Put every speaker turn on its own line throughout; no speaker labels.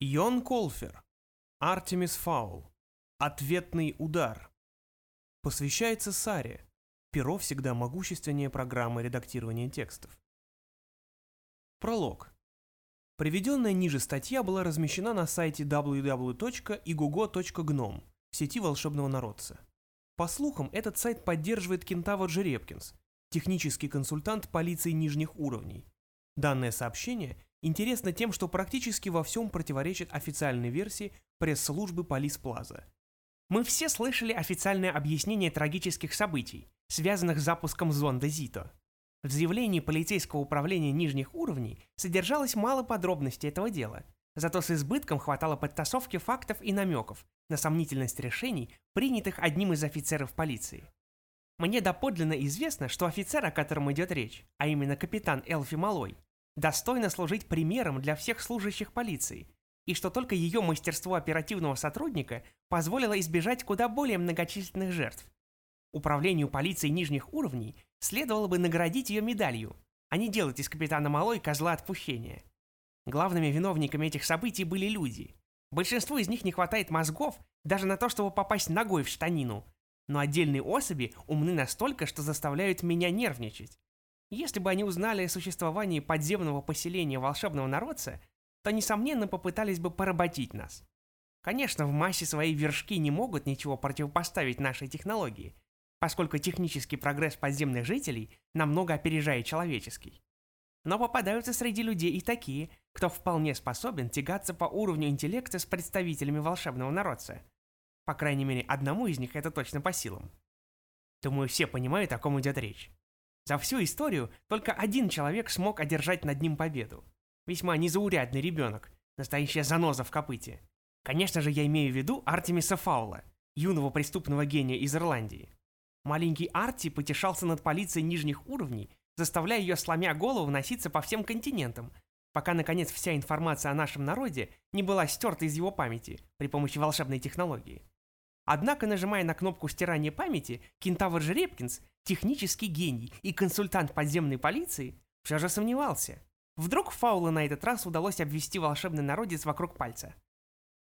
Йон Колфер. Артемис Фаул. Ответный удар. Посвящается Саре. Перо всегда могущественнее программы редактирования текстов. Пролог. Приведенная ниже статья была размещена на сайте www.igugo.gnom в сети волшебного народца. По слухам, этот сайт поддерживает Кентавр Жеребкинс, технический консультант полиции нижних уровней. Данное сообщение интересно тем, что практически во всем противоречит официальной версии пресс-службы Полис Плаза. Мы все слышали официальное объяснение трагических событий, связанных с запуском зонда Зито. В заявлении полицейского управления нижних уровней содержалось мало подробностей этого дела, зато с избытком хватало подтасовки фактов и намеков на сомнительность решений, принятых одним из офицеров полиции. Мне доподлинно известно, что офицер, о котором идет речь, а именно капитан Элфи Малой, достойно служить примером для всех служащих полиции, и что только ее мастерство оперативного сотрудника позволило избежать куда более многочисленных жертв. Управлению полиции нижних уровней следовало бы наградить ее медалью, а не делать из капитана Малой козла отпущения. Главными виновниками этих событий были люди. Большинству из них не хватает мозгов даже на то, чтобы попасть ногой в штанину, но отдельные особи умны настолько, что заставляют меня нервничать. Если бы они узнали о существовании подземного поселения волшебного народца, то, несомненно, попытались бы поработить нас. Конечно, в массе своей вершки не могут ничего противопоставить нашей технологии, поскольку технический прогресс подземных жителей намного опережает человеческий. Но попадаются среди людей и такие, кто вполне способен тягаться по уровню интеллекта с представителями волшебного народца. По крайней мере, одному из них это точно по силам. Думаю, все понимают, о ком идет речь. За всю историю только один человек смог одержать над ним победу. Весьма незаурядный ребенок, настоящая заноза в копыте. Конечно же, я имею в виду Артемиса Фаула, юного преступного гения из Ирландии. Маленький Арти потешался над полицией нижних уровней, заставляя ее, сломя голову, носиться по всем континентам, пока, наконец, вся информация о нашем народе не была стерта из его памяти при помощи волшебной технологии. Однако, нажимая на кнопку стирания памяти, кентавр Жеребкинс, технический гений и консультант подземной полиции, все же сомневался. Вдруг Фаула на этот раз удалось обвести волшебный народец вокруг пальца.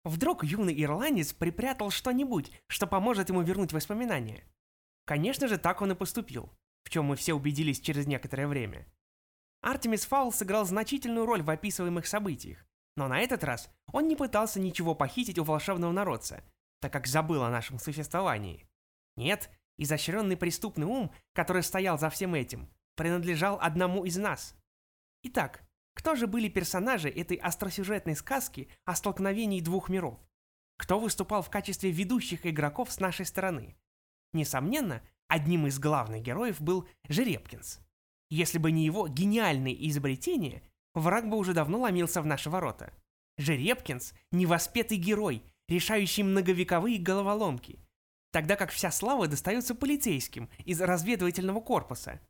Вдруг юный ирландец припрятал что-нибудь, что поможет ему вернуть воспоминания. Конечно же, так он и поступил, в чем мы все убедились через некоторое время. Артемис Фаул сыграл значительную роль в описываемых событиях, но на этот раз он не пытался ничего похитить у волшебного народца – так как забыл о нашем существовании. Нет, изощренный преступный ум, который стоял за всем этим, принадлежал одному из нас. Итак, кто же были персонажи этой остросюжетной сказки о столкновении двух миров? Кто выступал в качестве ведущих игроков с нашей стороны? Несомненно, одним из главных героев был Жеребкинс. Если бы не его гениальные изобретения, враг бы уже давно ломился в наши ворота. Жеребкинс – невоспетый герой, решающий многовековые головоломки, тогда как вся слава достается полицейским из разведывательного корпуса,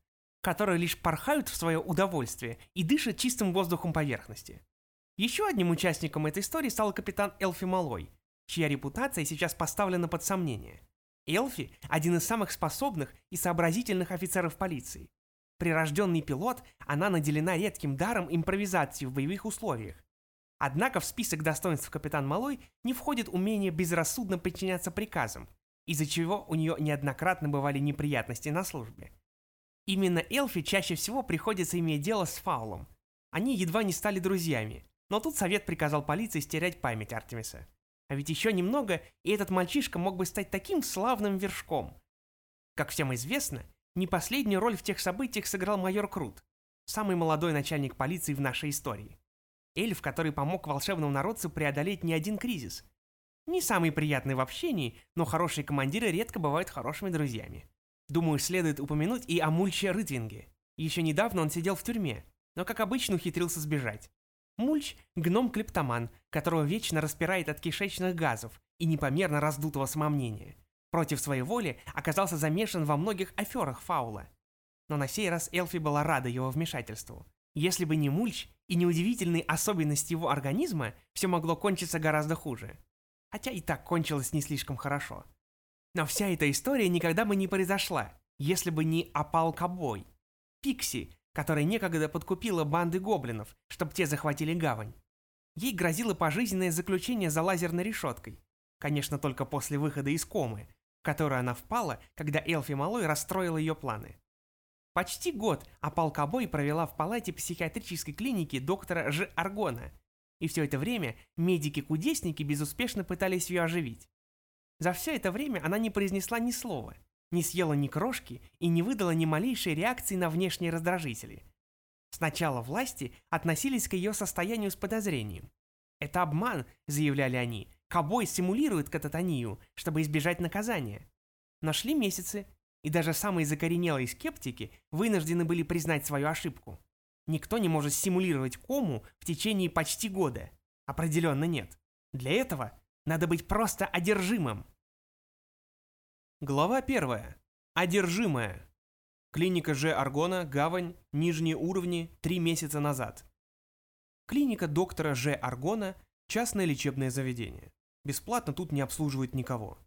которые лишь порхают в свое удовольствие и дышат чистым воздухом поверхности. Еще одним участником этой истории стал капитан Элфи Малой, чья репутация сейчас поставлена под сомнение. Элфи – один из самых способных и сообразительных офицеров полиции. Прирожденный пилот, она наделена редким даром импровизации в боевых условиях, Однако в список достоинств капитан Малой не входит умение безрассудно подчиняться приказам, из-за чего у нее неоднократно бывали неприятности на службе. Именно Элфи чаще всего приходится иметь дело с Фаулом. Они едва не стали друзьями, но тут совет приказал полиции стерять память Артемиса. А ведь еще немного, и этот мальчишка мог бы стать таким славным вершком. Как всем известно, не последнюю роль в тех событиях сыграл майор Крут, самый молодой начальник полиции в нашей истории эльф, который помог волшебному народцу преодолеть не один кризис. Не самый приятный в общении, но хорошие командиры редко бывают хорошими друзьями. Думаю, следует упомянуть и о Мульче Рытвинге. Еще недавно он сидел в тюрьме, но, как обычно, ухитрился сбежать. Мульч – гном-клептоман, которого вечно распирает от кишечных газов и непомерно раздутого самомнения. Против своей воли оказался замешан во многих аферах Фаула. Но на сей раз Элфи была рада его вмешательству. Если бы не Мульч, и неудивительные особенности его организма, все могло кончиться гораздо хуже. Хотя и так кончилось не слишком хорошо. Но вся эта история никогда бы не произошла, если бы не опал Кобой. Пикси, которая некогда подкупила банды гоблинов, чтобы те захватили гавань. Ей грозило пожизненное заключение за лазерной решеткой. Конечно, только после выхода из комы, в которую она впала, когда Элфи Малой расстроила ее планы. Почти год Апал Кобой провела в палате психиатрической клиники доктора Ж. Аргона, и все это время медики-кудесники безуспешно пытались ее оживить. За все это время она не произнесла ни слова, не съела ни крошки и не выдала ни малейшей реакции на внешние раздражители. Сначала власти относились к ее состоянию с подозрением. «Это обман», — заявляли они, — «Кобой симулирует кататонию, чтобы избежать наказания». Нашли месяцы, и даже самые закоренелые скептики вынуждены были признать свою ошибку. Никто не может симулировать кому в течение почти года. Определенно нет. Для этого надо быть просто одержимым. Глава первая. Одержимая. Клиника Ж. Аргона, Гавань, нижние уровни, три месяца назад. Клиника доктора Ж. Аргона – частное лечебное заведение. Бесплатно тут не обслуживают никого.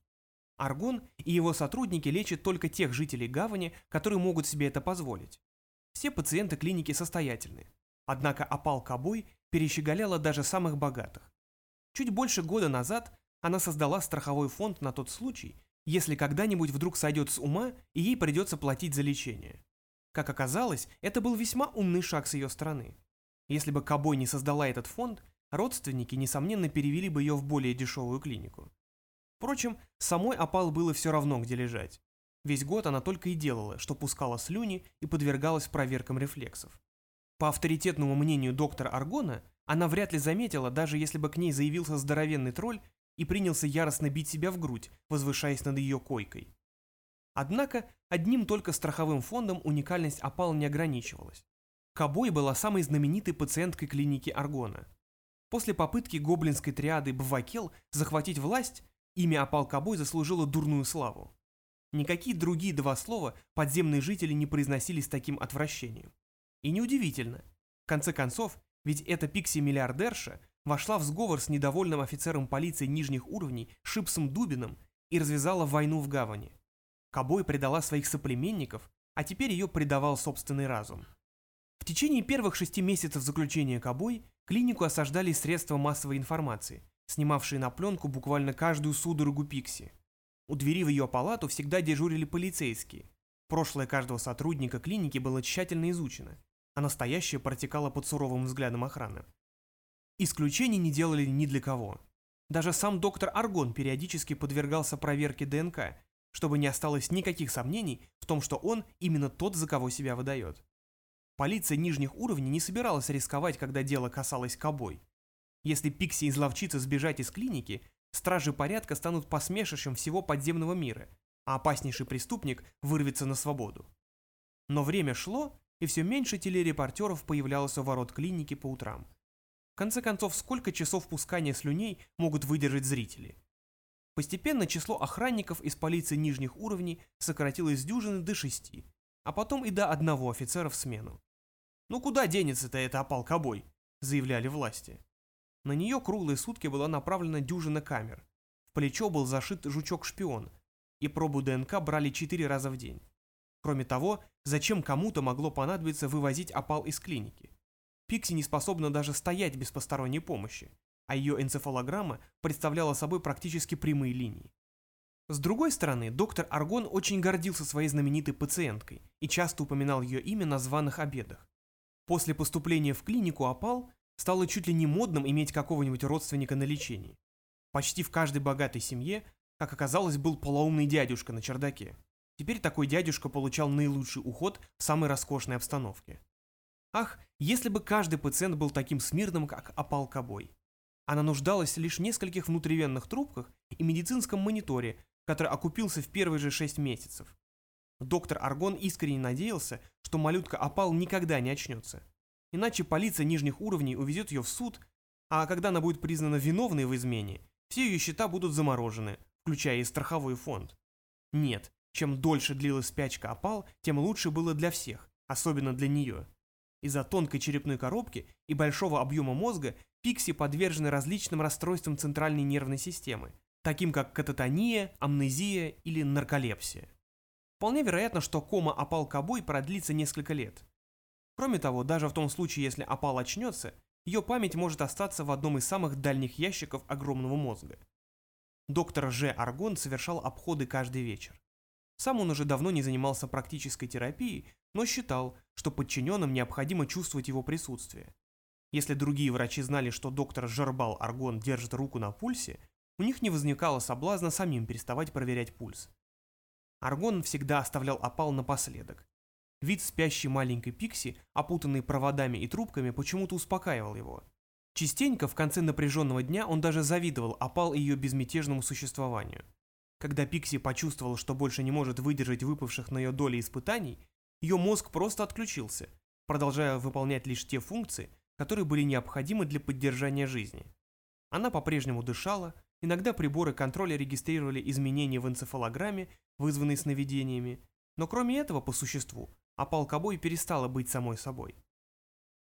Аргон и его сотрудники лечат только тех жителей гавани, которые могут себе это позволить. Все пациенты клиники состоятельны. Однако опал Кобой перещеголяла даже самых богатых. Чуть больше года назад она создала страховой фонд на тот случай, если когда-нибудь вдруг сойдет с ума и ей придется платить за лечение. Как оказалось, это был весьма умный шаг с ее стороны. Если бы Кобой не создала этот фонд, родственники, несомненно, перевели бы ее в более дешевую клинику. Впрочем, самой опал было все равно, где лежать. Весь год она только и делала, что пускала слюни и подвергалась проверкам рефлексов. По авторитетному мнению доктора Аргона, она вряд ли заметила, даже если бы к ней заявился здоровенный тролль и принялся яростно бить себя в грудь, возвышаясь над ее койкой. Однако, одним только страховым фондом уникальность опал не ограничивалась. Кобой была самой знаменитой пациенткой клиники Аргона. После попытки гоблинской триады Бвакел захватить власть, Имя Апал-Кобой заслужило дурную славу. Никакие другие два слова подземные жители не произносили с таким отвращением. И неудивительно. В конце концов, ведь эта пикси-миллиардерша вошла в сговор с недовольным офицером полиции нижних уровней Шипсом Дубином и развязала войну в гавани. Кобой предала своих соплеменников, а теперь ее предавал собственный разум. В течение первых шести месяцев заключения Кобой клинику осаждали средства массовой информации, снимавшие на пленку буквально каждую судорогу Пикси. У двери в ее палату всегда дежурили полицейские. Прошлое каждого сотрудника клиники было тщательно изучено, а настоящее протекало под суровым взглядом охраны. Исключений не делали ни для кого. Даже сам доктор Аргон периодически подвергался проверке ДНК, чтобы не осталось никаких сомнений в том, что он именно тот, за кого себя выдает. Полиция нижних уровней не собиралась рисковать, когда дело касалось Кобой. Если Пикси изловчится сбежать из клиники, стражи порядка станут посмешищем всего подземного мира, а опаснейший преступник вырвется на свободу. Но время шло, и все меньше телерепортеров появлялось у ворот клиники по утрам. В конце концов, сколько часов пускания слюней могут выдержать зрители? Постепенно число охранников из полиции нижних уровней сократилось с дюжины до шести, а потом и до одного офицера в смену. «Ну куда денется-то это опал-кобой?» – заявляли власти. На нее круглые сутки была направлена дюжина камер. В плечо был зашит жучок-шпион, и пробу ДНК брали четыре раза в день. Кроме того, зачем кому-то могло понадобиться вывозить опал из клиники? Пикси не способна даже стоять без посторонней помощи, а ее энцефалограмма представляла собой практически прямые линии. С другой стороны, доктор Аргон очень гордился своей знаменитой пациенткой и часто упоминал ее имя на званых обедах. После поступления в клинику опал стало чуть ли не модным иметь какого-нибудь родственника на лечении. Почти в каждой богатой семье, как оказалось, был полоумный дядюшка на чердаке. Теперь такой дядюшка получал наилучший уход в самой роскошной обстановке. Ах, если бы каждый пациент был таким смирным, как опал Кобой. Она нуждалась лишь в нескольких внутривенных трубках и медицинском мониторе, который окупился в первые же шесть месяцев. Доктор Аргон искренне надеялся, что малютка опал никогда не очнется. Иначе полиция нижних уровней увезет ее в суд, а когда она будет признана виновной в измене, все ее счета будут заморожены, включая и страховой фонд. Нет, чем дольше длилась спячка опал, тем лучше было для всех, особенно для нее. Из-за тонкой черепной коробки и большого объема мозга Пикси подвержены различным расстройствам центральной нервной системы, таким как кататония, амнезия или нарколепсия. Вполне вероятно, что кома опал кобой продлится несколько лет. Кроме того, даже в том случае, если опал очнется, ее память может остаться в одном из самых дальних ящиков огромного мозга. Доктор Ж. Аргон совершал обходы каждый вечер. Сам он уже давно не занимался практической терапией, но считал, что подчиненным необходимо чувствовать его присутствие. Если другие врачи знали, что доктор Жербал Аргон держит руку на пульсе, у них не возникало соблазна самим переставать проверять пульс. Аргон всегда оставлял опал напоследок. Вид спящей маленькой Пикси, опутанной проводами и трубками, почему-то успокаивал его. Частенько в конце напряженного дня он даже завидовал опал ее безмятежному существованию. Когда Пикси почувствовала, что больше не может выдержать выпавших на ее доли испытаний, ее мозг просто отключился, продолжая выполнять лишь те функции, которые были необходимы для поддержания жизни. Она по-прежнему дышала, иногда приборы контроля регистрировали изменения в энцефалограмме, вызванные сновидениями, но кроме этого, по существу, опал Кобой перестала быть самой собой.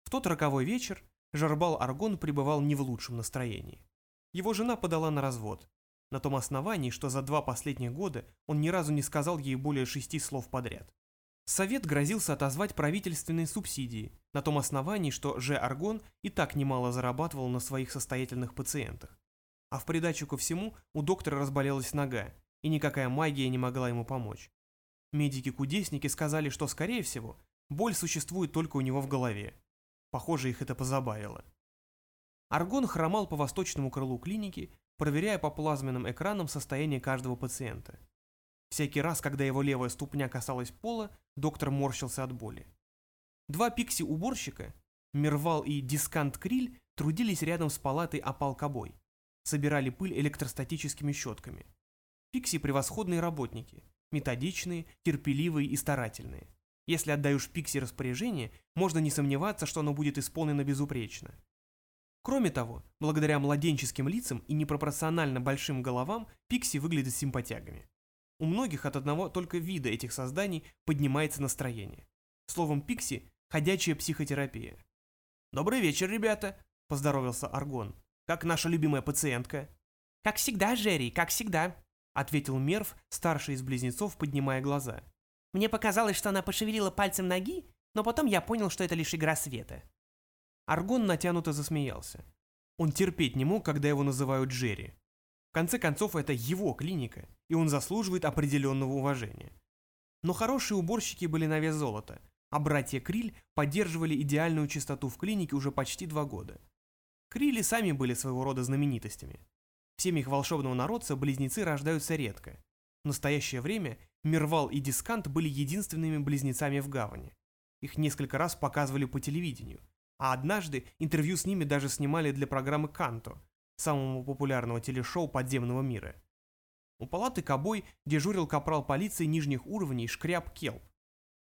В тот роковой вечер Жарбал Аргон пребывал не в лучшем настроении. Его жена подала на развод, на том основании, что за два последних года он ни разу не сказал ей более шести слов подряд. Совет грозился отозвать правительственные субсидии, на том основании, что Ж. Аргон и так немало зарабатывал на своих состоятельных пациентах. А в придачу ко всему у доктора разболелась нога, и никакая магия не могла ему помочь. Медики-кудесники сказали, что, скорее всего, боль существует только у него в голове. Похоже, их это позабавило. Аргон хромал по восточному крылу клиники, проверяя по плазменным экранам состояние каждого пациента. Всякий раз, когда его левая ступня касалась пола, доктор морщился от боли. Два пикси-уборщика, Мервал и Дискант Криль, трудились рядом с палатой опал-кобой. Собирали пыль электростатическими щетками. Пикси – превосходные работники, методичные, терпеливые и старательные. Если отдаешь Пикси распоряжение, можно не сомневаться, что оно будет исполнено безупречно. Кроме того, благодаря младенческим лицам и непропорционально большим головам, Пикси выглядят симпатягами. У многих от одного только вида этих созданий поднимается настроение. Словом, Пикси – ходячая психотерапия. «Добрый вечер, ребята!» – поздоровался Аргон. «Как наша любимая пациентка?»
«Как всегда, Жерри, как всегда», – ответил Мерв, старший из близнецов, поднимая глаза. «Мне показалось, что она пошевелила пальцем ноги, но потом я понял, что это лишь игра света».
Аргон натянуто засмеялся. Он терпеть не мог, когда его называют Джерри. В конце концов, это его клиника, и он заслуживает определенного уважения. Но хорошие уборщики были на вес золота, а братья Криль поддерживали идеальную чистоту в клинике уже почти два года. Крили сами были своего рода знаменитостями. В семьях волшебного народца близнецы рождаются редко. В настоящее время Мирвал и Дискант были единственными близнецами в гавани. Их несколько раз показывали по телевидению, а однажды интервью с ними даже снимали для программы «Канто», самого популярного телешоу подземного мира. У палаты Кобой дежурил капрал полиции нижних уровней Шкряб Келп.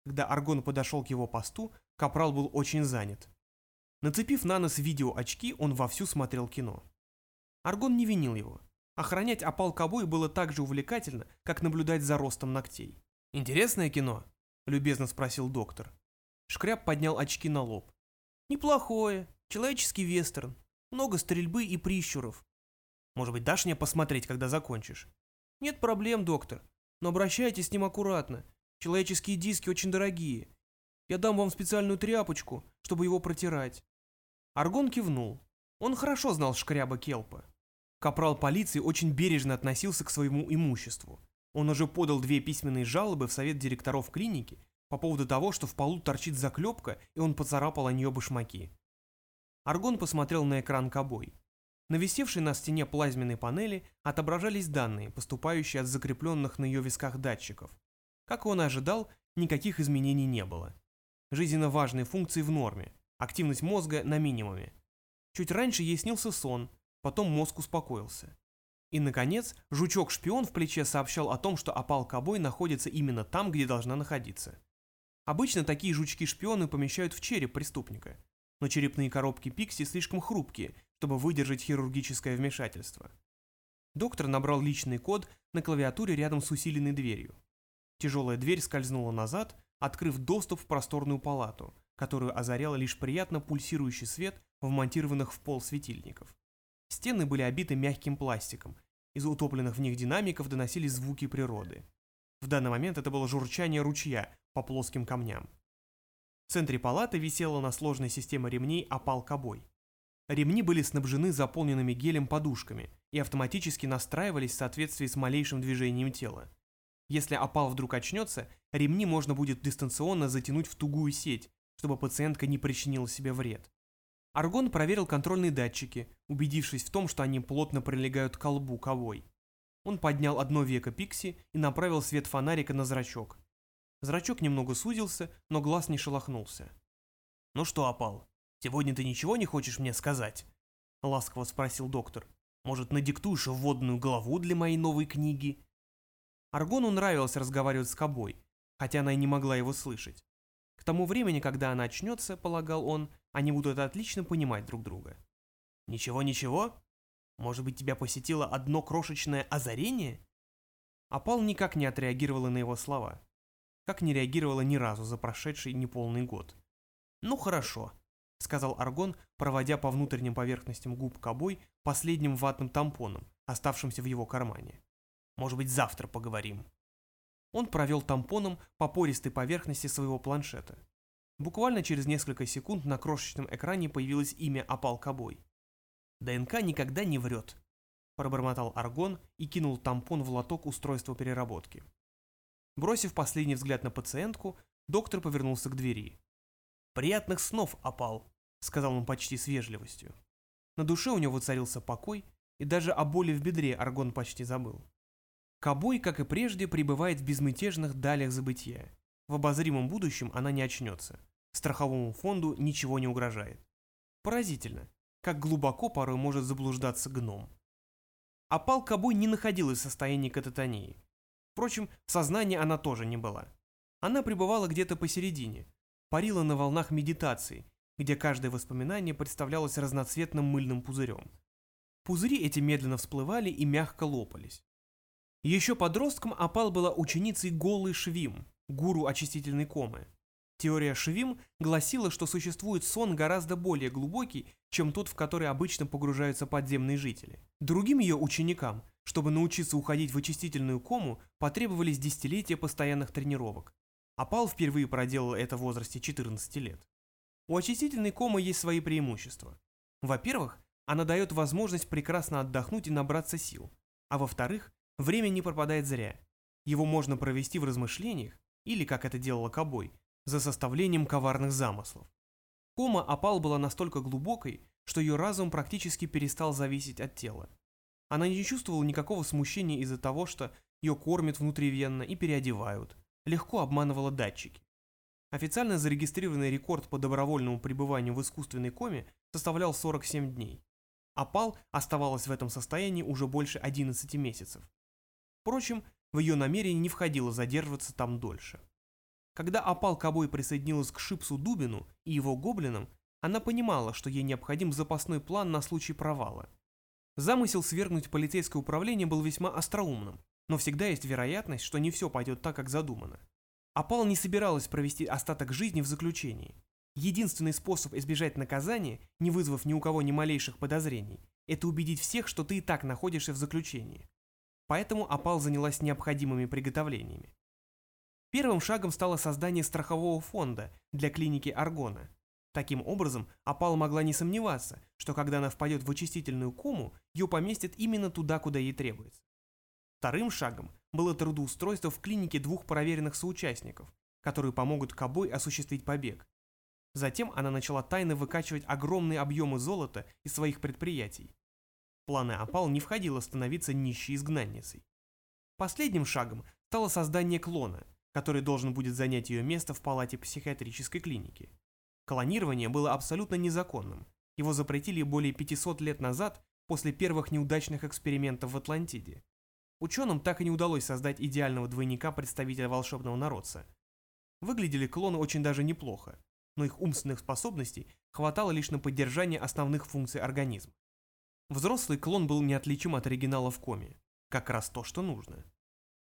Когда Аргон подошел к его посту, капрал был очень занят. Нацепив на нос видеоочки, он вовсю смотрел кино. Аргон не винил его. Охранять опал Кобой было так же увлекательно, как наблюдать за ростом ногтей. «Интересное кино?» – любезно спросил доктор. Шкряб поднял очки на лоб. «Неплохое. Человеческий вестерн. Много стрельбы и прищуров. Может быть, дашь мне посмотреть, когда закончишь? Нет проблем, доктор. Но обращайтесь с ним аккуратно. Человеческие диски очень дорогие. Я дам вам специальную тряпочку, чтобы его протирать. Аргон кивнул. Он хорошо знал шкряба Келпа. Капрал полиции очень бережно относился к своему имуществу. Он уже подал две письменные жалобы в совет директоров клиники по поводу того, что в полу торчит заклепка, и он поцарапал о нее башмаки. Аргон посмотрел на экран Кобой. На на стене плазменной панели отображались данные, поступающие от закрепленных на ее висках датчиков. Как он и ожидал, никаких изменений не было. Жизненно важные функции в норме, активность мозга на минимуме. Чуть раньше ей снился сон, потом мозг успокоился. И, наконец, жучок-шпион в плече сообщал о том, что опал Кобой находится именно там, где должна находиться. Обычно такие жучки-шпионы помещают в череп преступника – но черепные коробки Пикси слишком хрупкие, чтобы выдержать хирургическое вмешательство. Доктор набрал личный код на клавиатуре рядом с усиленной дверью. Тяжелая дверь скользнула назад, открыв доступ в просторную палату, которую озарял лишь приятно пульсирующий свет вмонтированных в пол светильников. Стены были обиты мягким пластиком, из утопленных в них динамиков доносились звуки природы. В данный момент это было журчание ручья по плоским камням. В центре палаты висела на сложной системе ремней опал кобой. Ремни были снабжены заполненными гелем подушками и автоматически настраивались в соответствии с малейшим движением тела. Если опал вдруг очнется, ремни можно будет дистанционно затянуть в тугую сеть, чтобы пациентка не причинила себе вред. Аргон проверил контрольные датчики, убедившись в том, что они плотно прилегают к колбу ковой. Он поднял одно веко Пикси и направил свет фонарика на зрачок. Зрачок немного сузился, но глаз не шелохнулся. «Ну что, опал, сегодня ты ничего не хочешь мне сказать?» — ласково спросил доктор. «Может, надиктуешь вводную главу для моей новой книги?» Аргону нравилось разговаривать с Кобой, хотя она и не могла его слышать. К тому времени, когда она очнется, полагал он, они будут отлично понимать друг друга. «Ничего-ничего? Может быть, тебя посетило одно крошечное озарение?» Апал никак не отреагировала на его слова. Как не реагировала ни разу за прошедший неполный год. «Ну хорошо», — сказал Аргон, проводя по внутренним поверхностям губ Кобой последним ватным тампоном, оставшимся в его кармане. Может быть, завтра поговорим». Он провел тампоном по пористой поверхности своего планшета. Буквально через несколько секунд на крошечном экране появилось имя Апал Кобой. «ДНК никогда не врет», – пробормотал Аргон и кинул тампон в лоток устройства переработки. Бросив последний взгляд на пациентку, доктор повернулся к двери. «Приятных снов, Апал», – сказал он почти с вежливостью. На душе у него царился покой, и даже о боли в бедре Аргон почти забыл. Кобой, как и прежде, пребывает в безмятежных далях забытия. В обозримом будущем она не очнется. Страховому фонду ничего не угрожает. Поразительно, как глубоко порой может заблуждаться гном. А Кобой не находилась в состоянии кататонии. Впрочем, в сознании она тоже не была. Она пребывала где-то посередине, парила на волнах медитации, где каждое воспоминание представлялось разноцветным мыльным пузырем. Пузыри эти медленно всплывали и мягко лопались. Еще подростком Апал была ученицей Голы Швим, гуру очистительной комы. Теория Швим гласила, что существует сон гораздо более глубокий, чем тот, в который обычно погружаются подземные жители. Другим ее ученикам, чтобы научиться уходить в очистительную кому, потребовались десятилетия постоянных тренировок. Апал впервые проделал это в возрасте 14 лет. У очистительной комы есть свои преимущества. Во-первых, она дает возможность прекрасно отдохнуть и набраться сил. А во-вторых, Время не пропадает зря. Его можно провести в размышлениях, или, как это делала Кобой, за составлением коварных замыслов. Кома опал была настолько глубокой, что ее разум практически перестал зависеть от тела. Она не чувствовала никакого смущения из-за того, что ее кормят внутривенно и переодевают, легко обманывала датчики. Официально зарегистрированный рекорд по добровольному пребыванию в искусственной коме составлял 47 дней. Апал оставалась в этом состоянии уже больше 11 месяцев. Впрочем, в ее намерение не входило задерживаться там дольше. Когда опал Кобой присоединилась к Шипсу Дубину и его гоблинам, она понимала, что ей необходим запасной план на случай провала. Замысел свергнуть полицейское управление был весьма остроумным, но всегда есть вероятность, что не все пойдет так, как задумано. Апал не собиралась провести остаток жизни в заключении. Единственный способ избежать наказания, не вызвав ни у кого ни малейших подозрений, это убедить всех, что ты и так находишься в заключении поэтому Апал занялась необходимыми приготовлениями. Первым шагом стало создание страхового фонда для клиники Аргона. Таким образом, Апал могла не сомневаться, что когда она впадет в очистительную кому, ее поместят именно туда, куда ей требуется. Вторым шагом было трудоустройство в клинике двух проверенных соучастников, которые помогут Кобой осуществить побег. Затем она начала тайно выкачивать огромные объемы золота из своих предприятий планы опал не входило становиться нищей изгнанницей. Последним шагом стало создание клона, который должен будет занять ее место в палате психиатрической клиники. Клонирование было абсолютно незаконным. Его запретили более 500 лет назад после первых неудачных экспериментов в Атлантиде. Ученым так и не удалось создать идеального двойника представителя волшебного народца. Выглядели клоны очень даже неплохо, но их умственных способностей хватало лишь на поддержание основных функций организма. Взрослый клон был неотличим от оригинала в коме. Как раз то, что нужно.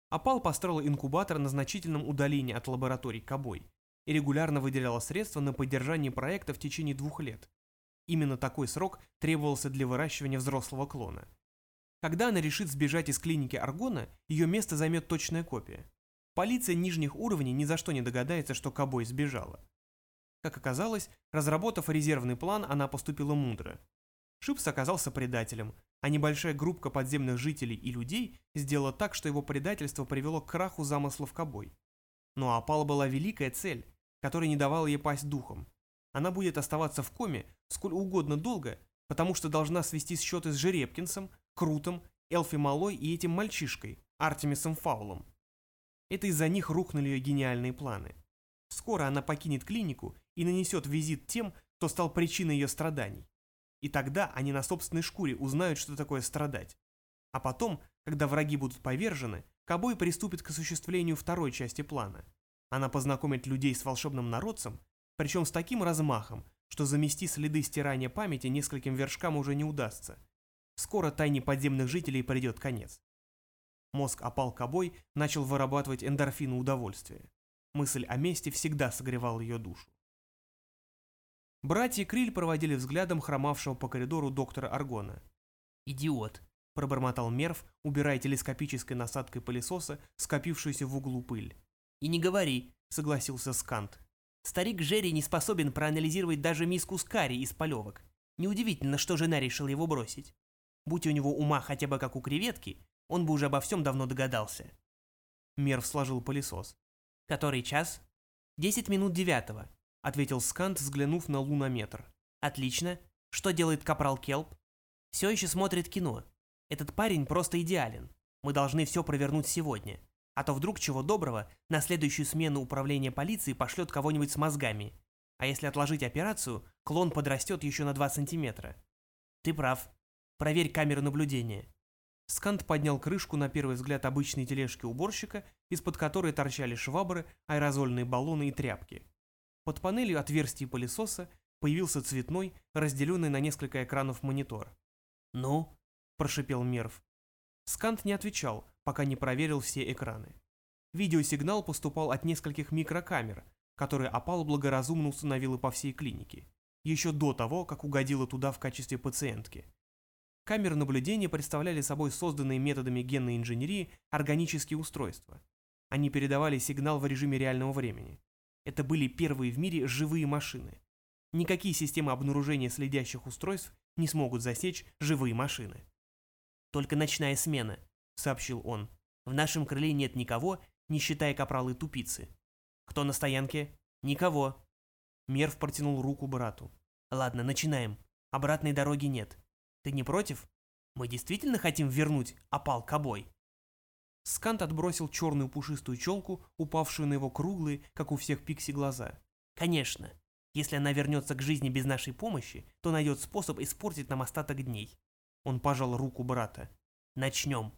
Апал построил инкубатор на значительном удалении от лабораторий Кобой и регулярно выделяла средства на поддержание проекта в течение двух лет. Именно такой срок требовался для выращивания взрослого клона. Когда она решит сбежать из клиники Аргона, ее место займет точная копия. Полиция нижних уровней ни за что не догадается, что Кобой сбежала. Как оказалось, разработав резервный план, она поступила мудро. Шипс оказался предателем, а небольшая группа подземных жителей и людей сделала так, что его предательство привело к краху замыслов Кобой. Но опала была великая цель, которая не давала ей пасть духом. Она будет оставаться в коме сколь угодно долго, потому что должна свести счеты с Жеребкинсом, Крутом, Элфи Малой и этим мальчишкой, Артемисом Фаулом. Это из-за них рухнули ее гениальные планы. Скоро она покинет клинику и нанесет визит тем, кто стал причиной ее страданий. И тогда они на собственной шкуре узнают, что такое страдать. А потом, когда враги будут повержены, Кобой приступит к осуществлению второй части плана. Она познакомит людей с волшебным народцем, причем с таким размахом, что замести следы стирания памяти нескольким вершкам уже не удастся. Скоро тайне подземных жителей придет конец. Мозг опал Кобой начал вырабатывать эндорфины удовольствия. Мысль о мести всегда согревала ее душу. Братья Криль проводили взглядом хромавшего по коридору доктора Аргона.
«Идиот», — пробормотал Мерв, убирая телескопической насадкой пылесоса скопившуюся в углу пыль. «И не говори», — согласился Скант. «Старик Жерри не способен проанализировать даже миску с карри из полевок. Неудивительно, что жена решила его бросить. Будь у него ума хотя бы как у креветки, он бы уже обо всем давно догадался».
Мерв сложил пылесос.
«Который час?»
«Десять минут девятого», — ответил Скант, взглянув на лунометр.
«Отлично. Что делает капрал Келп?» «Все еще смотрит кино. Этот парень просто идеален. Мы должны все провернуть сегодня. А то вдруг, чего доброго, на следующую смену управления полиции пошлет кого-нибудь с мозгами. А если отложить операцию, клон подрастет еще на 2 сантиметра. Ты прав. Проверь камеру наблюдения.
Скант поднял крышку на первый взгляд обычной тележки уборщика, из-под которой торчали швабры, аэрозольные баллоны и тряпки. Под панелью отверстий пылесоса появился цветной, разделенный на несколько экранов монитор.
«Ну?» – прошипел Мерв.
Скант не отвечал, пока не проверил все экраны. Видеосигнал поступал от нескольких микрокамер, которые опал благоразумно установила по всей клинике, еще до того, как угодила туда в качестве пациентки. Камеры наблюдения представляли собой созданные методами генной инженерии органические устройства. Они передавали сигнал в режиме реального времени. Это были первые в мире живые машины. Никакие системы обнаружения следящих устройств не смогут засечь живые машины.
«Только ночная смена», — сообщил он. «В нашем крыле нет никого, не считая капралы тупицы. Кто на стоянке? Никого».
Мерв протянул руку брату.
«Ладно, начинаем. Обратной дороги нет. Ты не против? Мы действительно хотим вернуть опал Кобой?»
Скант отбросил черную пушистую челку, упавшую на его круглые, как у всех пикси, глаза.
«Конечно. Если она вернется к жизни без нашей помощи, то найдет способ испортить нам остаток дней».
Он пожал руку брата.
«Начнем».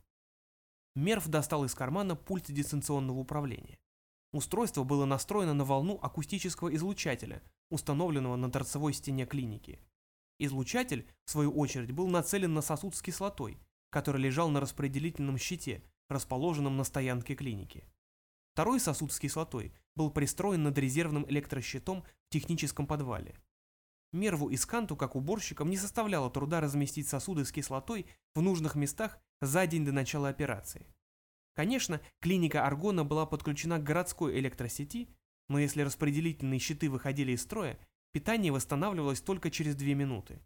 Мерв достал из кармана пульт дистанционного управления. Устройство было настроено на волну акустического излучателя, установленного на торцевой стене клиники. Излучатель, в свою очередь, был нацелен на сосуд с кислотой, который лежал на распределительном щите, расположенном на стоянке клиники. Второй сосуд с кислотой был пристроен над резервным электрощитом в техническом подвале. Мерву и Сканту, как уборщикам, не составляло труда разместить сосуды с кислотой в нужных местах за день до начала операции. Конечно, клиника Аргона была подключена к городской электросети, но если распределительные щиты выходили из строя, Питание восстанавливалось только через 2 минуты.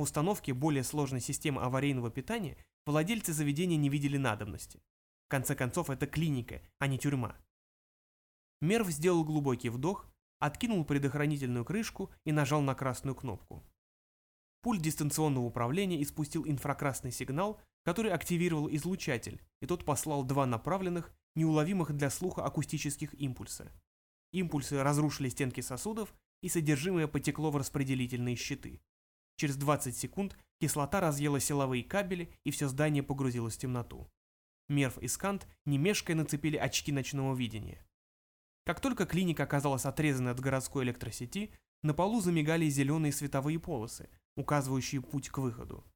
В установке более сложной системы аварийного питания владельцы заведения не видели надобности. В конце концов, это клиника, а не тюрьма. Мерв сделал глубокий вдох, откинул предохранительную крышку и нажал на красную кнопку. Пульт дистанционного управления испустил инфракрасный сигнал, который активировал излучатель, и тот послал два направленных, неуловимых для слуха акустических импульса. Импульсы разрушили стенки сосудов и содержимое потекло в распределительные щиты. Через 20 секунд кислота разъела силовые кабели, и все здание погрузилось в темноту. Мерв и Скант, не мешкая, нацепили очки ночного видения. Как только клиника оказалась отрезанной от городской электросети, на полу замигали зеленые световые полосы, указывающие путь к выходу.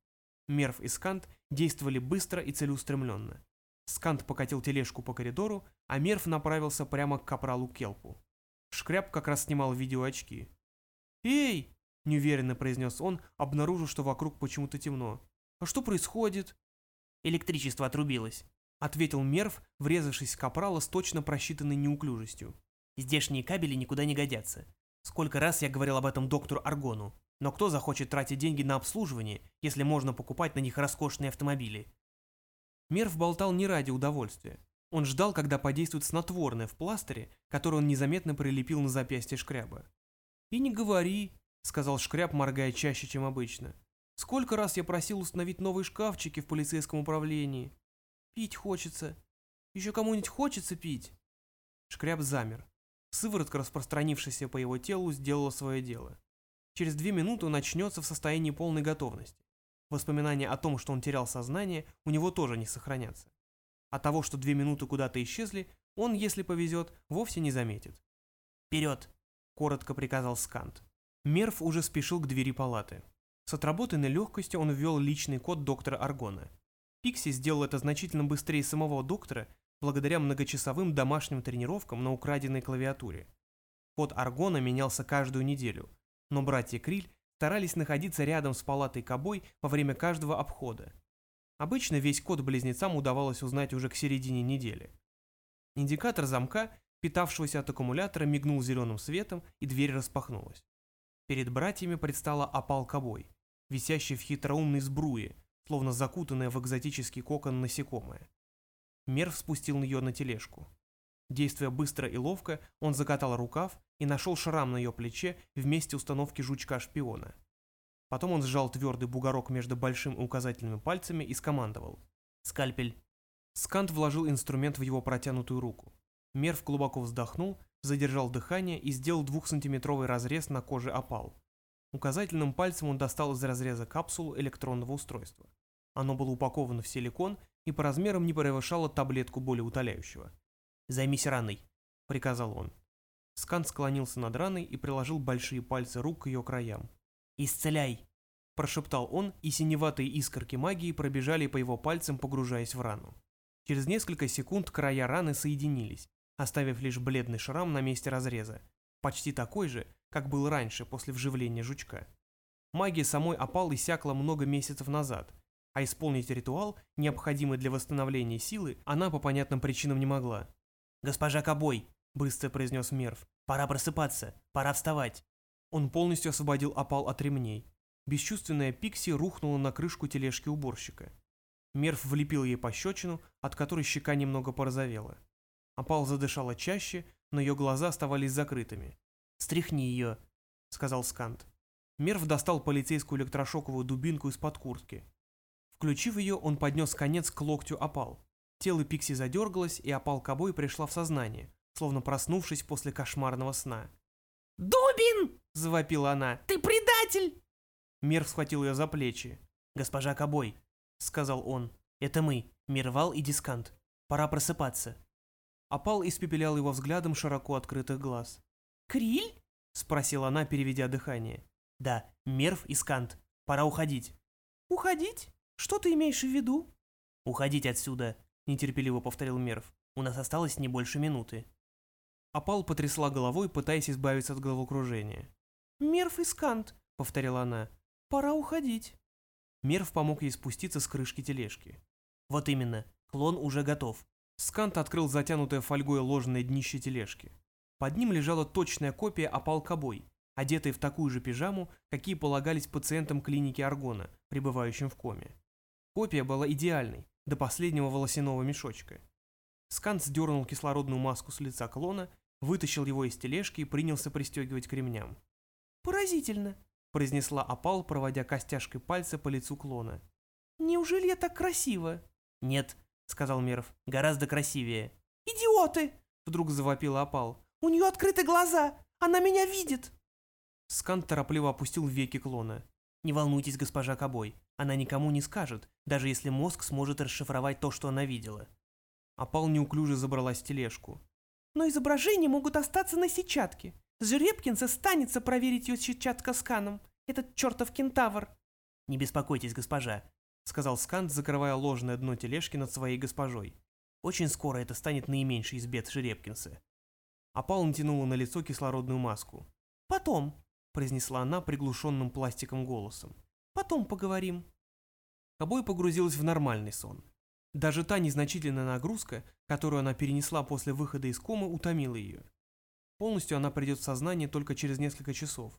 Мерв и Скант действовали быстро и целеустремленно. Скант покатил тележку по коридору, а Мерв направился прямо к капралу Келпу. Шкряб как раз снимал видеоочки. «Эй!» – неуверенно произнес он, обнаружив, что вокруг почему-то темно. «А что происходит?»
«Электричество отрубилось», – ответил Мерв, врезавшись в капрала с точно просчитанной неуклюжестью. «Здешние кабели никуда не годятся. Сколько раз я говорил об этом доктору Аргону. Но кто захочет тратить деньги на обслуживание, если можно покупать на них роскошные автомобили?
Мерв болтал не ради удовольствия. Он ждал, когда подействует снотворное в пластыре, который он незаметно прилепил на запястье шкряба. «И не говори», — сказал шкряб, моргая чаще, чем обычно. «Сколько раз я просил установить новые шкафчики в полицейском управлении? Пить хочется. Еще кому-нибудь хочется пить?» Шкряб замер. Сыворотка, распространившаяся по его телу, сделала свое дело. Через две минуты он очнется в состоянии полной готовности. Воспоминания о том, что он терял сознание, у него тоже не сохранятся. А того, что две минуты куда-то исчезли, он, если повезет, вовсе не заметит.
«Вперед!» – коротко приказал Скант.
Мерв уже спешил к двери палаты. С отработанной легкостью он ввел личный код доктора Аргона. Пикси сделал это значительно быстрее самого доктора, благодаря многочасовым домашним тренировкам на украденной клавиатуре. Код Аргона менялся каждую неделю, но братья Криль старались находиться рядом с палатой Кобой во время каждого обхода. Обычно весь код близнецам удавалось узнать уже к середине недели. Индикатор замка, питавшегося от аккумулятора, мигнул зеленым светом, и дверь распахнулась. Перед братьями предстала опал Кобой, висящий в хитроумной сбруе, словно закутанная в экзотический кокон насекомое. Мерв спустил ее на тележку. Действуя быстро и ловко, он закатал рукав и нашел шрам на ее плече в месте установки жучка-шпиона. Потом он сжал твердый бугорок между большим и указательными пальцами и скомандовал. «Скальпель». Скант вложил инструмент в его протянутую руку. Мерв глубоко вздохнул, задержал дыхание и сделал двухсантиметровый разрез на коже опал. Указательным пальцем он достал из разреза капсулу электронного устройства. Оно было упаковано в силикон и по размерам не превышало таблетку болеутоляющего. «Займись раной», — приказал он. Скан склонился над раной и приложил большие пальцы рук к ее краям.
«Исцеляй!» – прошептал он, и синеватые искорки магии пробежали по его пальцам, погружаясь в рану.
Через несколько секунд края раны соединились, оставив лишь бледный шрам на месте разреза, почти такой же, как был раньше после вживления жучка. Магия самой опал иссякла много месяцев назад, а исполнить ритуал, необходимый для восстановления силы, она по понятным причинам не могла.
«Госпожа Кобой!» – быстро произнес Мерв. «Пора просыпаться, пора вставать!»
Он полностью освободил опал от ремней. Бесчувственная Пикси рухнула на крышку тележки уборщика. Мерв влепил ей пощечину, от которой щека немного порозовела. Опал задышала чаще, но ее глаза оставались закрытыми.
«Стряхни ее», — сказал Скант.
Мерв достал полицейскую электрошоковую дубинку из-под куртки. Включив ее, он поднес конец к локтю опал. Тело Пикси задергалось, и опал Кобой пришла в сознание, словно проснувшись после кошмарного сна.
«Дубин!» — завопила она. «Ты предатель!»
Мир схватил ее за плечи.
«Госпожа Кобой», — сказал он, — «это мы, Мирвал и Дискант. Пора просыпаться».
Опал испепелял его взглядом широко открытых глаз.
«Криль?»
— спросила она, переведя дыхание.
«Да, Мерв и Скант. Пора уходить».
«Уходить? Что ты имеешь в виду?»
«Уходить отсюда», — нетерпеливо повторил Мерв. «У нас осталось не больше минуты».
Апал потрясла головой, пытаясь избавиться от головокружения.
«Мерв и Скант», — повторила она, — «пора уходить».
Мерв помог ей спуститься с крышки тележки.
«Вот именно, клон уже готов».
Скант открыл затянутое фольгой ложное днище тележки. Под ним лежала точная копия опал Кобой, одетая в такую же пижаму, какие полагались пациентам клиники Аргона, пребывающим в коме. Копия была идеальной, до последнего волосяного мешочка. Скант сдернул кислородную маску с лица клона вытащил его из тележки и принялся пристегивать к ремням.
«Поразительно», — произнесла Апал, проводя костяшкой пальца по лицу клона. «Неужели я так красиво?»
«Нет», — сказал Мерв, — «гораздо красивее».
«Идиоты!»
— вдруг завопила Апал.
«У нее открыты глаза! Она меня видит!»
Скант торопливо опустил веки клона.
«Не волнуйтесь, госпожа Кобой, она никому не скажет, даже если мозг сможет расшифровать то, что она видела».
Апал неуклюже забралась в тележку
но изображения могут остаться на сетчатке. Жеребкинса станется проверить ее сетчатка-сканом. Этот чертов кентавр.
«Не беспокойтесь, госпожа», — сказал Скант, закрывая ложное дно тележки над своей госпожой. «Очень скоро это станет наименьшей из бед Жеребкинса».
Апал натянула на лицо кислородную маску.
«Потом», —
произнесла она приглушенным пластиком голосом.
«Потом поговорим».
Кобой погрузилась в нормальный сон. Даже та незначительная нагрузка, которую она перенесла после выхода из комы, утомила ее. Полностью она придет в сознание только через несколько часов.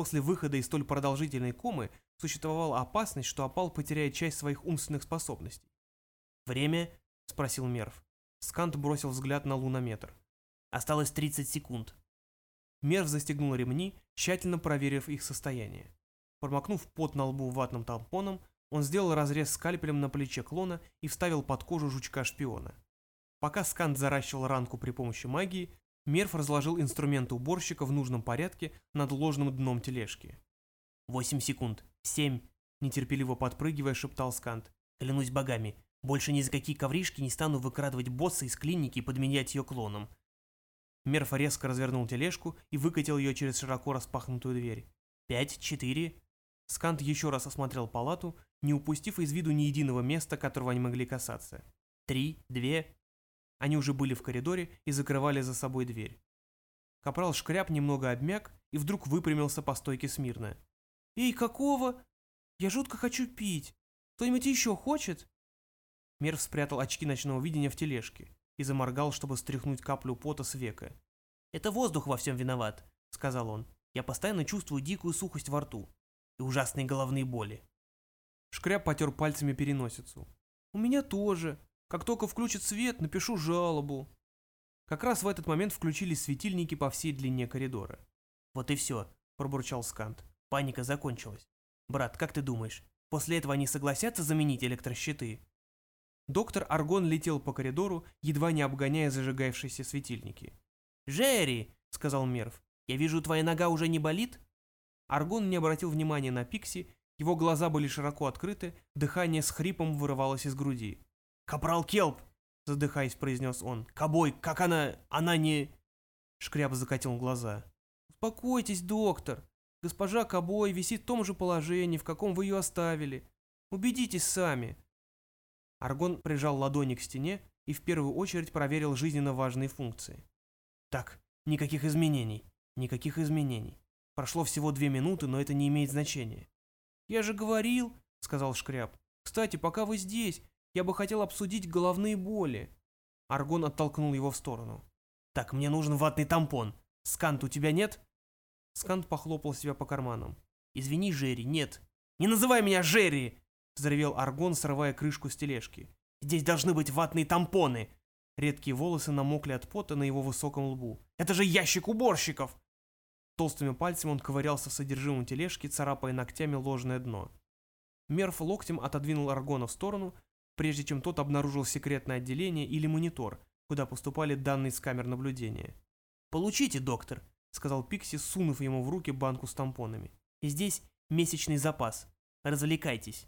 После выхода из столь продолжительной комы существовала опасность, что опал потеряет часть своих умственных способностей.
«Время?» — спросил Мерв.
Скант бросил взгляд на лунометр.
«Осталось 30 секунд».
Мерв застегнул ремни, тщательно проверив их состояние. Промокнув пот на лбу ватным тампоном, он сделал разрез скальпелем на плече клона и вставил под кожу жучка-шпиона. Пока Скант заращивал ранку при помощи магии, Мерв разложил инструменты уборщика в нужном порядке над ложным дном тележки.
«Восемь секунд. Семь!» — нетерпеливо подпрыгивая, шептал Скант. «Клянусь богами, больше ни за какие ковришки не стану выкрадывать босса из клиники и подменять ее клоном».
Мерф резко развернул тележку и выкатил ее через широко распахнутую дверь.
«Пять, четыре...»
Скант еще раз осмотрел палату, не упустив из виду ни единого места, которого они могли касаться.
«Три, две...»
Они уже были в коридоре и закрывали за собой дверь. Капрал Шкряп немного обмяк и вдруг выпрямился по стойке смирно.
«Эй, какого? Я жутко хочу пить. Кто-нибудь еще хочет?»
Мерв спрятал очки ночного видения в тележке и заморгал, чтобы стряхнуть каплю пота с века.
«Это воздух во всем виноват», — сказал он. «Я постоянно чувствую дикую сухость во рту и ужасные головные боли».
Шкряп потер пальцами переносицу.
«У меня тоже. Как только включит свет, напишу жалобу».
Как раз в этот момент включились светильники по всей длине коридора.
«Вот и все», — пробурчал Скант. «Паника закончилась. Брат, как ты думаешь, после этого они согласятся заменить электрощиты?»
Доктор Аргон летел по коридору, едва не обгоняя зажигавшиеся светильники.
«Жерри!» — сказал Мерв. «Я вижу, твоя нога уже не болит?»
Аргон не обратил внимания на Пикси, его глаза были широко открыты, дыхание с хрипом вырывалось из груди.
«Капрал Келп!» — задыхаясь, произнес он. «Кобой, как она... она не...»
Шкряб закатил глаза.
«Успокойтесь, доктор. Госпожа Кобой висит в том же положении, в каком вы ее оставили. Убедитесь сами».
Аргон прижал ладони к стене и в первую очередь проверил жизненно важные функции.
«Так, никаких изменений. Никаких изменений. Прошло всего две минуты, но это не имеет значения».
«Я же говорил», — сказал Шкряб. «Кстати, пока вы здесь, я бы хотел обсудить головные боли».
Аргон оттолкнул его в сторону.
«Так, мне нужен ватный тампон. Скант у тебя нет?»
Скант похлопал себя по карманам.
«Извини, Жерри, нет». «Не называй меня Жерри!» — взревел Аргон, срывая крышку с тележки. «Здесь должны быть ватные тампоны!»
Редкие волосы намокли от пота на его высоком лбу.
«Это же ящик уборщиков!»
Толстыми пальцами он ковырялся в содержимом тележки, царапая ногтями ложное дно. Мерф локтем отодвинул Аргона в сторону, прежде чем тот обнаружил секретное отделение или монитор, куда поступали данные с камер наблюдения.
«Получите, доктор», — сказал Пикси, сунув ему в руки банку с тампонами. «Здесь месячный запас. Развлекайтесь».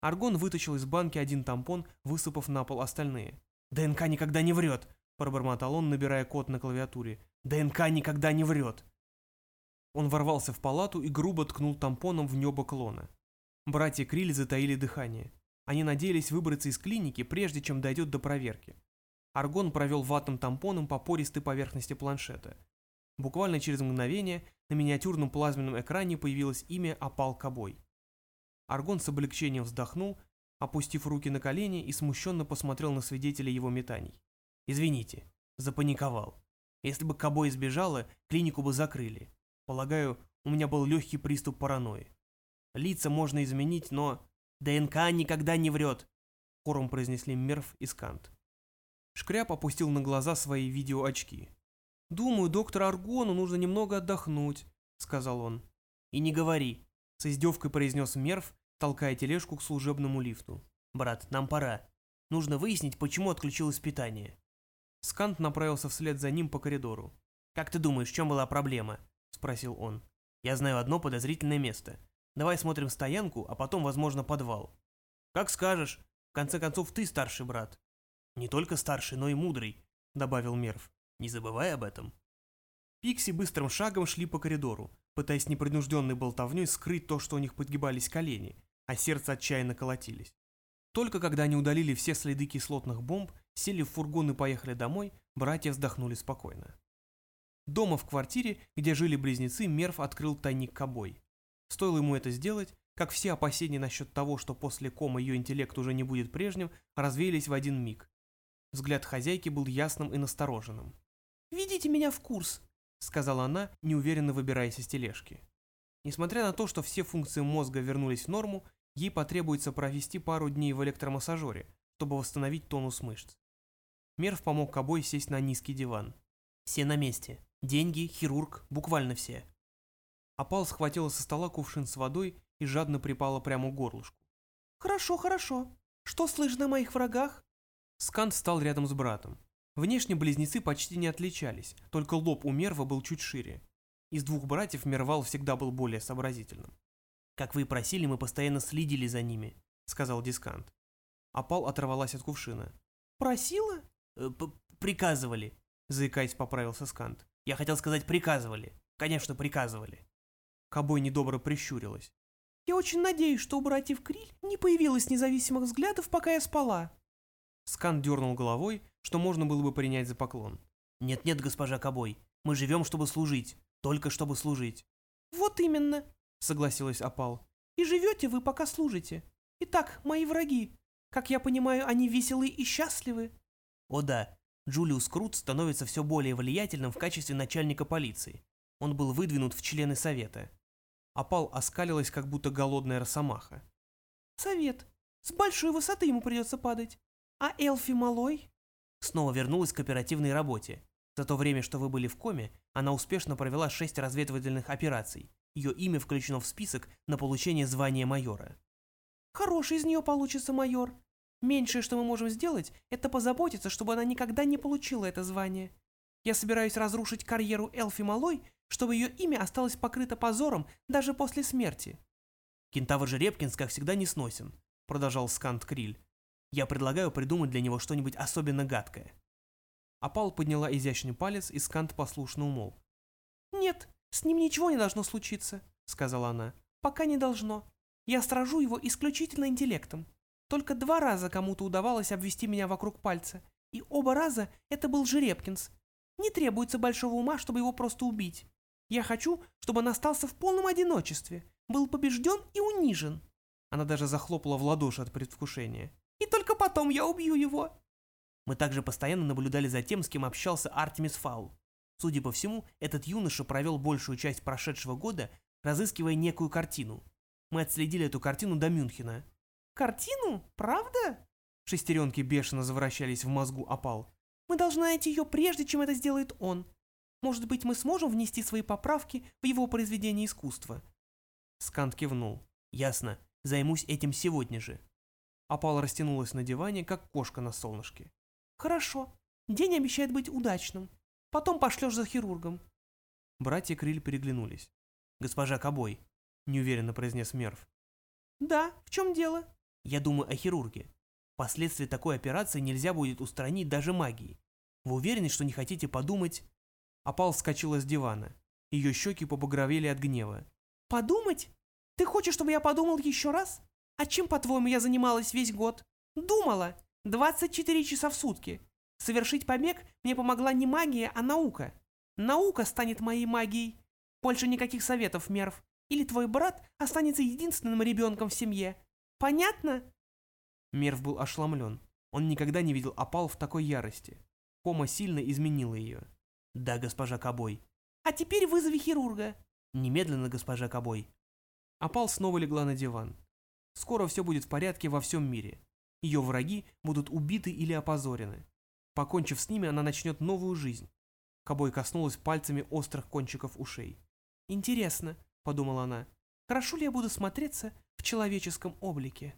Аргон вытащил из банки один тампон, высыпав на пол остальные.
«ДНК никогда не врет», — пробормотал он, набирая код на клавиатуре. «ДНК никогда не врет».
Он ворвался в палату и грубо ткнул тампоном в небо клона. Братья Криль затаили дыхание. Они надеялись выбраться из клиники, прежде чем дойдет до проверки. Аргон провел ватным тампоном по пористой поверхности планшета. Буквально через мгновение на миниатюрном плазменном экране появилось имя Апал Кобой. Аргон с облегчением вздохнул, опустив руки на колени и смущенно посмотрел на свидетелей его метаний.
«Извините, запаниковал. Если бы Кобой сбежала, клинику бы закрыли. Полагаю, у меня был легкий приступ паранойи. Лица можно изменить, но ДНК никогда не врет», — хором произнесли Мерв и Скант.
Шкряп опустил на глаза свои видеоочки.
«Думаю, доктор Аргону нужно немного отдохнуть», — сказал он.
«И не говори», —
с издевкой произнес Мерв, толкая тележку к служебному лифту.
«Брат, нам пора. Нужно выяснить, почему отключилось питание».
Скант направился вслед за ним по коридору.
«Как ты думаешь, в чем была проблема?» – спросил он. «Я знаю одно подозрительное место. Давай смотрим стоянку, а потом, возможно, подвал». «Как скажешь. В конце концов, ты старший брат». «Не только старший, но и мудрый», – добавил Мерв. «Не забывай об этом».
Пикси быстрым шагом шли по коридору, пытаясь непринужденной болтовней скрыть то, что у них подгибались колени, а сердце отчаянно колотились. Только когда они удалили все следы кислотных бомб, сели в фургон и поехали домой, братья вздохнули спокойно. Дома в квартире, где жили близнецы, Мерв открыл тайник Кобой. Стоило ему это сделать, как все опасения насчет того, что после кома ее интеллект уже не будет прежним, развеялись в один миг. Взгляд хозяйки был ясным и настороженным.
«Ведите меня в курс», — сказала она, неуверенно выбираясь из тележки.
Несмотря на то, что все функции мозга вернулись в норму, ей потребуется провести пару дней в электромассажере, чтобы восстановить тонус мышц. Мерв помог Кобой сесть на низкий диван.
Все на месте. Деньги, хирург, буквально все.
Апал схватила со стола кувшин с водой и жадно припала прямо к горлышку.
«Хорошо, хорошо. Что слышно о моих врагах?»
Скант встал рядом с братом. Внешне близнецы почти не отличались, только лоб у Мерва был чуть шире. Из двух братьев Мервал всегда был более сообразительным.
«Как вы и просили, мы постоянно следили за ними», —
сказал Дискант. Апал оторвалась от кувшина.
«Просила?»
э, «Приказывали», — заикаясь, поправился Скант. «Я хотел сказать, приказывали. Конечно, приказывали».
Кобой недобро прищурилась.
«Я очень надеюсь, что у братьев Криль не появилось независимых взглядов, пока я спала».
Скант дернул головой, что можно было бы принять за поклон.
«Нет-нет, госпожа Кобой, мы живем, чтобы служить. Только чтобы служить».
«Вот именно», —
согласилась Апал.
«И живете вы, пока служите. Итак, мои враги. Как я понимаю, они веселы и счастливы».
«О да, Джулиус Крут становится все более влиятельным в качестве начальника полиции. Он был выдвинут в члены совета».
Апал оскалилась, как будто голодная росомаха.
«Совет. С большой высоты ему придется падать. А Элфи Малой?»
Снова вернулась к оперативной работе. За то время, что вы были в коме, она успешно провела шесть разведывательных операций. Ее имя включено в список на получение звания майора.
Хороший из нее получится майор. Меньшее, что мы можем сделать, это позаботиться, чтобы она никогда не получила это звание. Я собираюсь разрушить карьеру Элфи Малой, чтобы ее имя осталось покрыто позором даже после смерти.
Кентавр Жеребкинс, как всегда, не сносен, продолжал Скант Криль. Я предлагаю придумать для него что-нибудь особенно гадкое.
Апал подняла изящный палец, и Скант послушно умолк.
«Нет, с ним ничего не должно случиться», — сказала она. «Пока не должно. Я стражу его исключительно интеллектом. Только два раза кому-то удавалось обвести меня вокруг пальца, и оба раза это был Жеребкинс. Не требуется большого ума, чтобы его просто убить. Я хочу, чтобы он остался в полном одиночестве, был побежден и унижен».
Она даже захлопала в ладоши от предвкушения.
«И только потом я убью его».
Мы также постоянно наблюдали за тем, с кем общался Артемис Фаул. Судя по всему, этот юноша провел большую часть прошедшего года, разыскивая некую картину. Мы отследили эту картину до Мюнхена.
«Картину? Правда?»
Шестеренки бешено завращались в мозгу опал.
«Мы должны найти ее прежде, чем это сделает он. Может быть, мы сможем внести свои поправки в его произведение искусства?»
Скант кивнул.
«Ясно. Займусь этим сегодня же».
Опал растянулась на диване, как кошка на солнышке.
«Хорошо. День обещает быть удачным. Потом пошлешь за хирургом».
Братья Криль переглянулись.
«Госпожа Кобой», — неуверенно произнес Мерв.
«Да, в чем дело?»
«Я думаю о хирурге. Последствия такой операции нельзя будет устранить даже магией. Вы уверены, что не хотите подумать...»
Опал вскочила с дивана. Ее щеки побагровели от гнева.
«Подумать? Ты хочешь, чтобы я подумал еще раз? А чем, по-твоему, я занималась весь год? Думала. 24 часа в сутки. Совершить побег мне помогла не магия, а наука. Наука станет моей магией. Больше никаких советов, Мерв. Или твой брат останется единственным ребенком в семье. Понятно?»
Мерв был ошеломлен. Он никогда не видел опал в такой ярости. Кома сильно изменила ее.
«Да, госпожа Кобой».
«А теперь вызови хирурга».
«Немедленно, госпожа Кобой».
Опал снова легла на диван. Скоро все будет в порядке во всем мире. Ее враги будут убиты или опозорены. Покончив с ними, она начнет новую жизнь. Кобой коснулась пальцами острых кончиков ушей.
«Интересно», — подумала она, — «хорошо ли я буду смотреться в человеческом облике?»